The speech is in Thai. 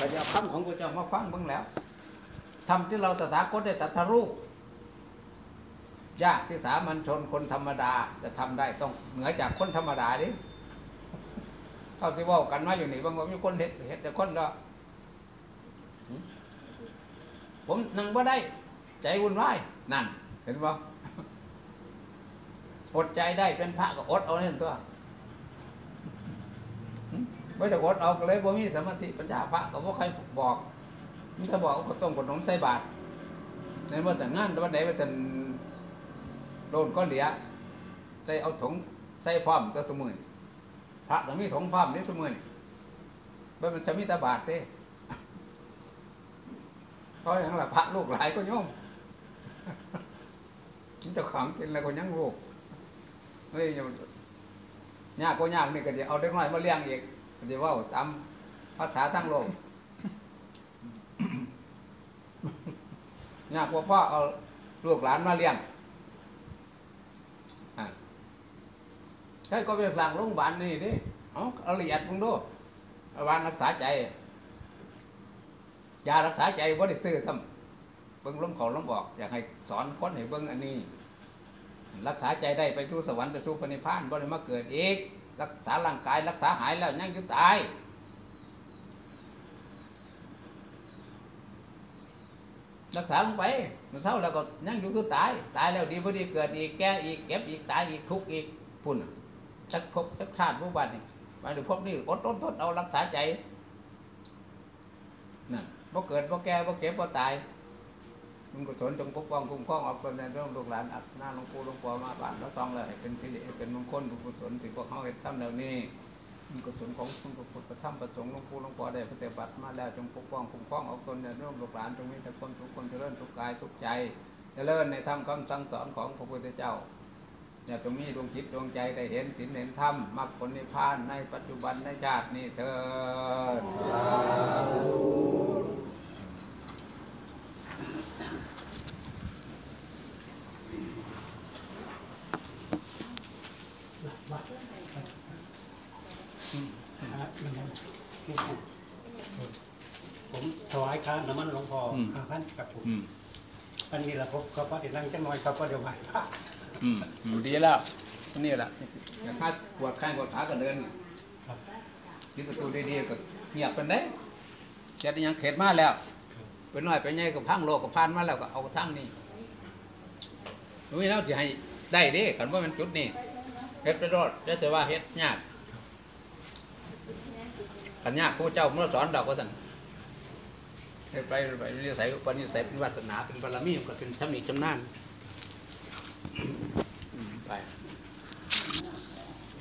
ก็จะเอาคำของพระเจ้ามาฟังเบ้างแล้วทำที่เราตถาคตได้ตรัดรูปยากที่สามัญชนคนธรรมดาจะทำได้ต้องเหนือจากคนธรรมดาดิเท่าที่ว่ากันมาอยู่นี่บางคนมีคนเห็ดเห็ดแต่คนละผมนั่งบ่าได้ ใจวุ่นวายนั่น เห็นบ่อดใจได้เป็นพระก็อดเอาเล่นตัว ไม่จะอดเอาก็เลยบ่มีสมาธิปัญญาพระก็บ่ใครบอกมันจะบอกก็ต้องกดนมใส่บาตรในเมื่อแต่งานวันไหนว่าจะโดนก็เหลียใส่เอาถุงใส่พร้อมก็สมือนพระก็มีถุงพร้อมนี่สมือนี่บ่มันจะมีตาบาตรเด้เพราะอย่างไรพระลูกหลายก็โยมมันจะขังกินแล้วก็ยังลูกเฮ้ยยังยากก็ยากนี่ก็เดี๋ยวเอาเด็กน้อยมาเลี้ยงอีก เดี๋ยวว่าตามภาษาทั้งโลกยากกว่าพ่อเอาลูกหลานมาเลี้ยงใช่ก็ไปสั่งโรงพยาบาลนี่ดิเอาเอาละเอียดมึงดูเอาวานรักษาใจ ยารักษาใจบ่ได้ซื้อทำเบิ้งล้มเขาล้มบอก อยากให้สอนคนให้เบิ้งอันนี้ รักษาใจได้ไปสู่สวรรค์ไปสู่พระนิพพานบ่ได้มาเกิดอีก รักษาร่างกายรักษาหายแล้วยังจะตายรักษาลงไปมันเศร้าแล้วก็ยังอยู่คือตาย ตายแล้วดีพอดีเกิดอีกแก่อีกเก็บอีกตายอีกทุกอีกพุ่นน่ะจักภพจักชาติผู้บัตินี่ไปถึงภพนี้อดทนทนเอารักษาใจนั่นบ่เกิดบ่แก่บ่เก็บบ่ตาย บุญกุศลจงปกป้องคุ้มครองออกตนในเรื่องลูกหลานอัดหน้าหลวงปู่หลวงปู่มาบ้านแล้วต้องเลยเป็นสิริเป็นมงคลบุญกุศลที่พวกเขาเห็นทำแล้วนี้บุญกุศลของคุณพระพุทธธรรมประสงค์หลวงปู่หลวงปู่ได้ปฏิบัติมาแล้วจงปกป้องคุ้มครองออกตนในเรื่องลูกหลานจงมีแต่คนทุกคนเจริญทุกกายทุกใจเจริญในธรรมคำสั่งสอนของพระพุทธเจ้าอย่าจงมีดวงจิตดวงใจได้เห็นศีลเห็นธรรมมรรคผลนิพพานในปัจจุบันในชาตินี้เถิด ผมถวายค่าน้ำมันหลวงพ่ออืมห้าพันกับผมอันนี้แหละผมก็พอได้นั่งจังหน่อยครับก็เดี๋ยวไหวพระอืมอยู่ดีแล้วนี่แหละอย่าคาดปวดแข้งปวดขาก็เดินที่ประตูดีๆก็เงียบเป็นได้เจ็ดยังเข็ดมาแล้วเป็นน้อยเป็นใหญ่ก็พังโลกก็พันมาแล้วก็เอาทั้งนี้รู้แล้วจะให้ได้เดิกันว่ามันจุดนี้ เฮ็ดไปรอดได้แต่ว่าเฮ็ดยากขันยากครูเจ้าเมื่อสอนเราก็สั่นเฮ็ดไปไปนิสัยปณิสัยเป็นวาสนาเป็นบารมีก็เป็นชำนิชำนาญไป